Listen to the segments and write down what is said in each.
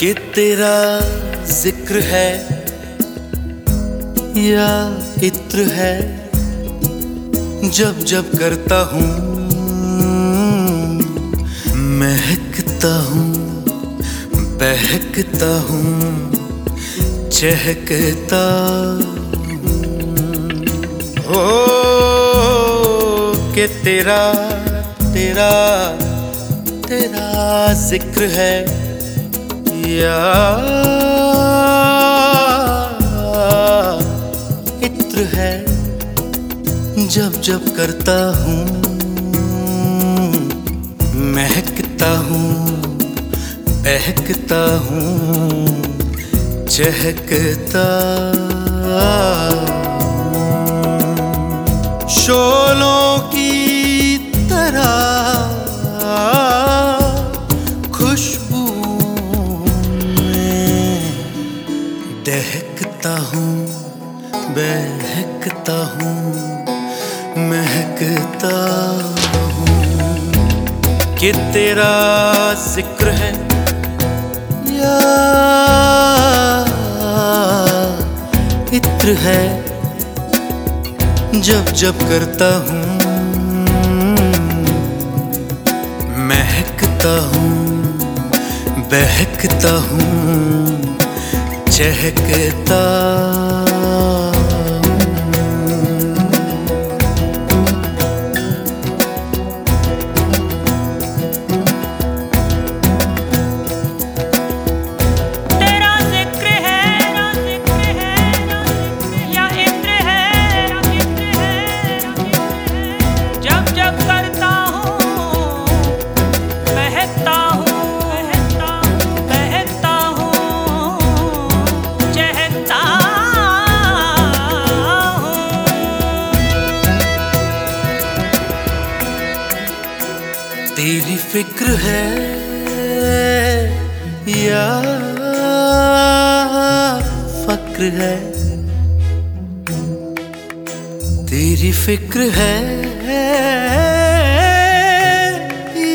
कि तेरा ज़िक्र है या इत्र है, जब जब करता हूँ, महकता हूँ, बहकता हूँ, चहकता हो। के तेरा तेरा तेरा ज़िक्र है इत्र है जब जब करता हूँ महकता हूँ बहकता हूँ चहकता। शोलों की बहकता हूँ, महकता हूँ। कि तेरा ज़िक्र है, या इत्र है, जब जब करता हूँ, महकता हूँ, बहकता हूँ, चहकता तेरी फ़िक्र है, या फक्र है? तेरी फ़िक्र है,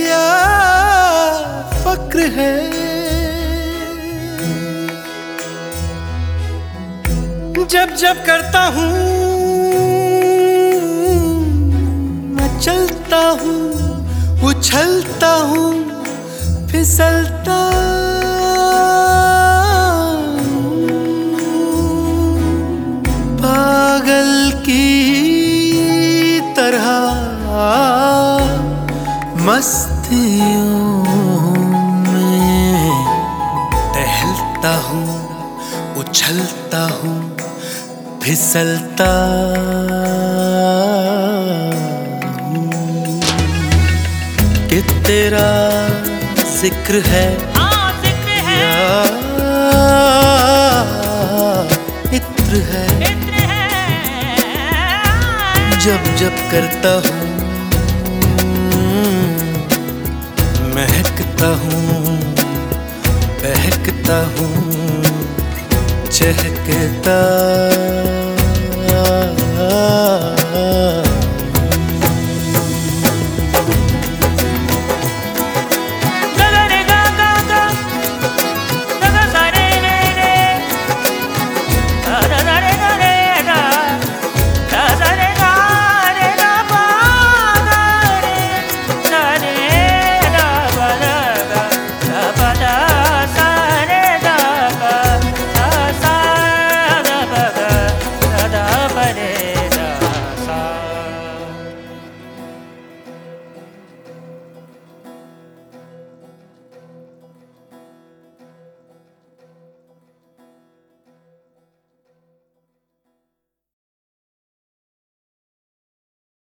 या फक्र है? जब जब करता हूँ, मैं चलता हूँ। उछलता हूँ फिसलता पागल की तरह मस्तियों में टहलता हूँ उछलता हूँ फिसलता कि तेरा ज़िक्र है। हाँ ज़िक्र है। इत्र है। इत्र है। जब जब करता हूँ महकता हूँ बहकता हूँ चहकता